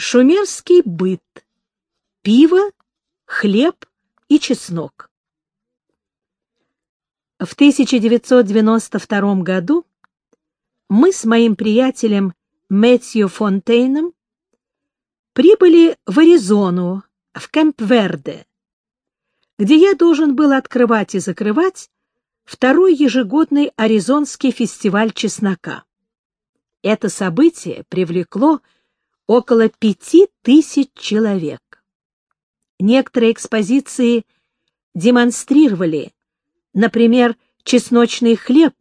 Шумерский быт. Пиво, хлеб и чеснок. В 1992 году мы с моим приятелем Мэтью Фонтейном прибыли в Аризону, в Кэмп-Верде, где я должен был открывать и закрывать второй ежегодный Аризонский фестиваль чеснока. Это событие привлекло около пяти тысяч человек. Некоторые экспозиции демонстрировали, например, чесночный хлеб,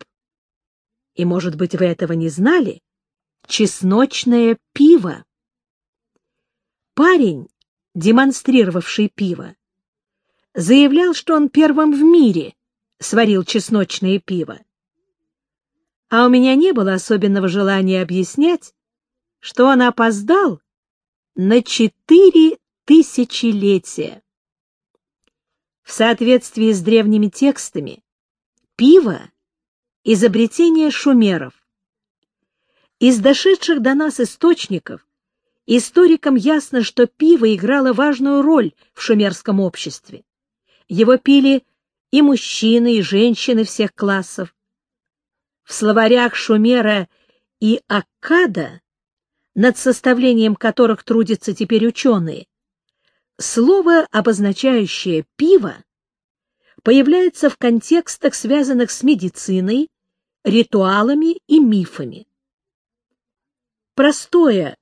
и, может быть, вы этого не знали, чесночное пиво. Парень, демонстрировавший пиво, заявлял, что он первым в мире сварил чесночное пиво. А у меня не было особенного желания объяснять, что он опоздал на четыре тысячелетия. В соответствии с древними текстами, пиво — изобретение шумеров. Из дошедших до нас источников историкам ясно, что пиво играло важную роль в шумерском обществе. Его пили и мужчины, и женщины всех классов. В словарях Шумера и Аккада, над составлением которых трудятся теперь ученые, слово, обозначающее пиво, появляется в контекстах, связанных с медициной, ритуалами и мифами. Простое,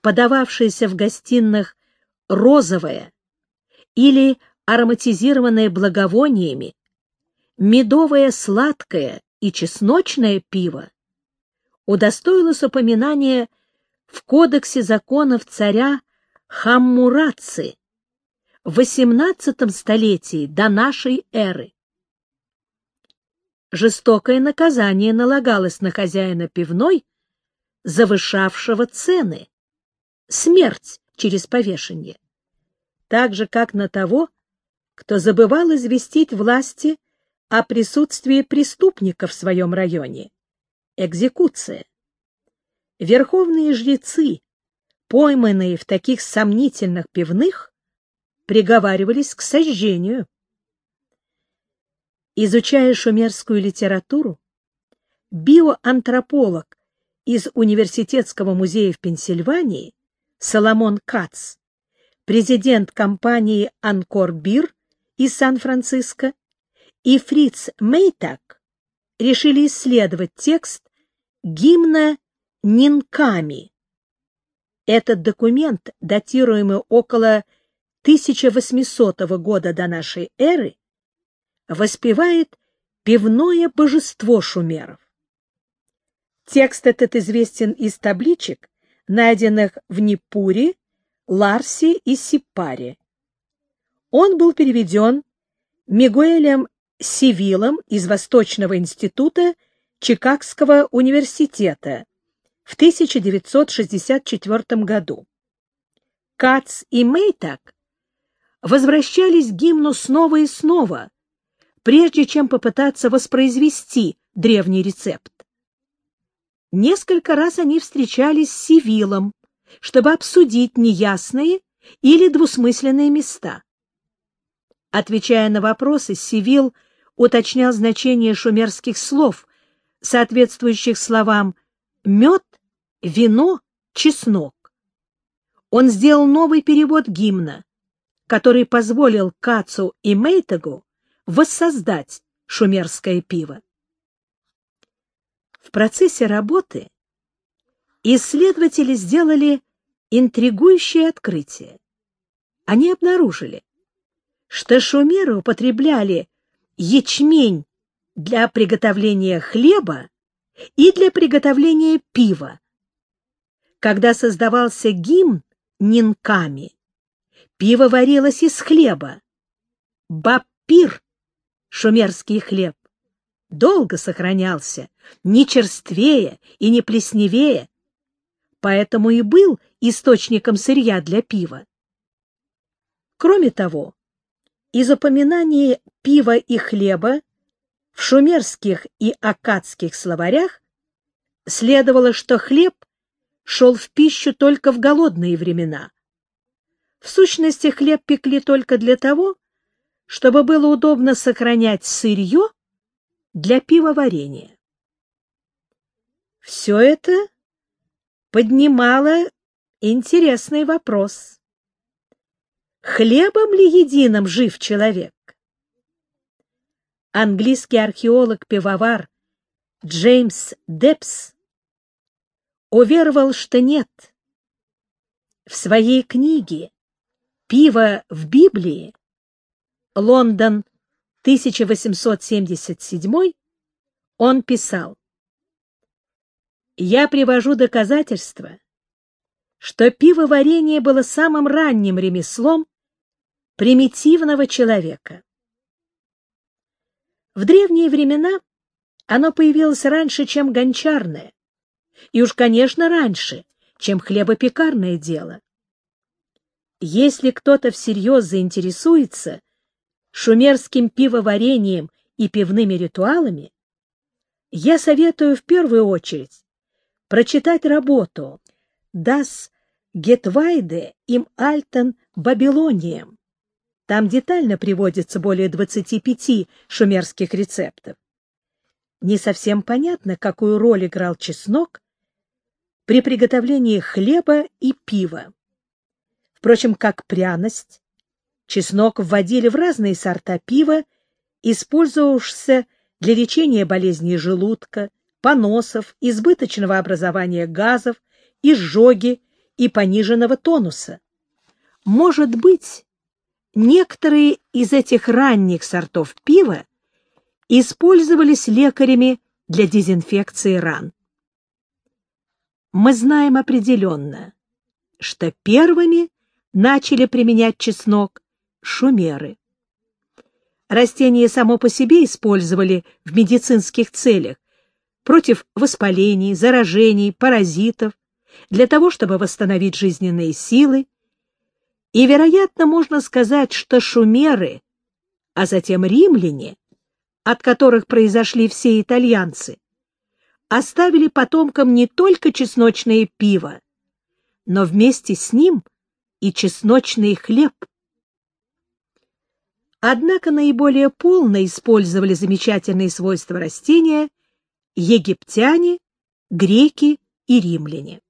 подававшееся в гостиных розовое или ароматизированное благовониями, медовое сладкое и чесночное пиво удостоилось упоминания в Кодексе законов царя Хаммураци в XVIII столетии до нашей эры. Жестокое наказание налагалось на хозяина пивной, завышавшего цены, смерть через повешение, так же, как на того, кто забывал известить власти о присутствии преступника в своем районе. Экзекуция. Верховные жрецы, пойманные в таких сомнительных пивных, приговаривались к сожжению. Изучая шумерскую литературу, биоантрополог из Университетского музея в Пенсильвании Соломон Кац, президент компании «Анкор Бир» из Сан-Франциско и Фриц Мейтак решили исследовать текст гимна Нинками. Этот документ, датируемый около 1800 года до нашей эры, воспевает пивное божество шумеров. Текст этот известен из табличек, найденных в Непуре, Ларсе и Сипаре. Он был переведен Мигуэлем Сивилом из Восточного института Чикагского университета в 1964 году. Кац и Мейтак возвращались к гимну снова и снова, прежде чем попытаться воспроизвести древний рецепт. Несколько раз они встречались с Сивилом, чтобы обсудить неясные или двусмысленные места. Отвечая на вопросы, Сивил уточнял значение шумерских слов, соответствующих словам «мед», «вино», «чеснок». Он сделал новый перевод гимна, который позволил Кацу и Мейтагу воссоздать шумерское пиво. В процессе работы исследователи сделали интригующее открытие. Они обнаружили, что шумеры употребляли ячмень для приготовления хлеба и для приготовления пива. Когда создавался гимн нинками, пиво варилось из хлеба. Бапир, шумерский хлеб, долго сохранялся, не черствее и не плесневее, поэтому и был источником сырья для пива. Кроме того, из упоминаний пива и хлеба в шумерских и аккадских словарях следовало, что хлеб шел в пищу только в голодные времена. В сущности, хлеб пекли только для того, чтобы было удобно сохранять сырье для пивоварения. Все это поднимало интересный вопрос. Хлебом ли единым жив человек? Английский археолог-пивовар Джеймс Депс уверовал, что нет. В своей книге «Пиво в Библии» Лондон, 1877, он писал «Я привожу доказательства, что пивоварение было самым ранним ремеслом примитивного человека. В древние времена оно появилось раньше, чем гончарное, и уж, конечно, раньше, чем хлебопекарное дело. Если кто-то всерьез заинтересуется шумерским пивоварением и пивными ритуалами, я советую в первую очередь прочитать работу «Das Getweide im Alten Babylonium». Там детально приводится более 25 шумерских рецептов. Не совсем понятно, какую роль играл чеснок при приготовлении хлеба и пива. Впрочем, как пряность, чеснок вводили в разные сорта пива, использовавшихся для лечения болезней желудка, поносов, избыточного образования газов, изжоги и пониженного тонуса. Может быть, некоторые из этих ранних сортов пива использовались лекарями для дезинфекции ран. Мы знаем определенно, что первыми начали применять чеснок шумеры. Растение само по себе использовали в медицинских целях против воспалений, заражений, паразитов, для того, чтобы восстановить жизненные силы. И, вероятно, можно сказать, что шумеры, а затем римляне, от которых произошли все итальянцы, оставили потомкам не только чесночное пиво, но вместе с ним и чесночный хлеб. Однако наиболее полно использовали замечательные свойства растения египтяне, греки и римляне.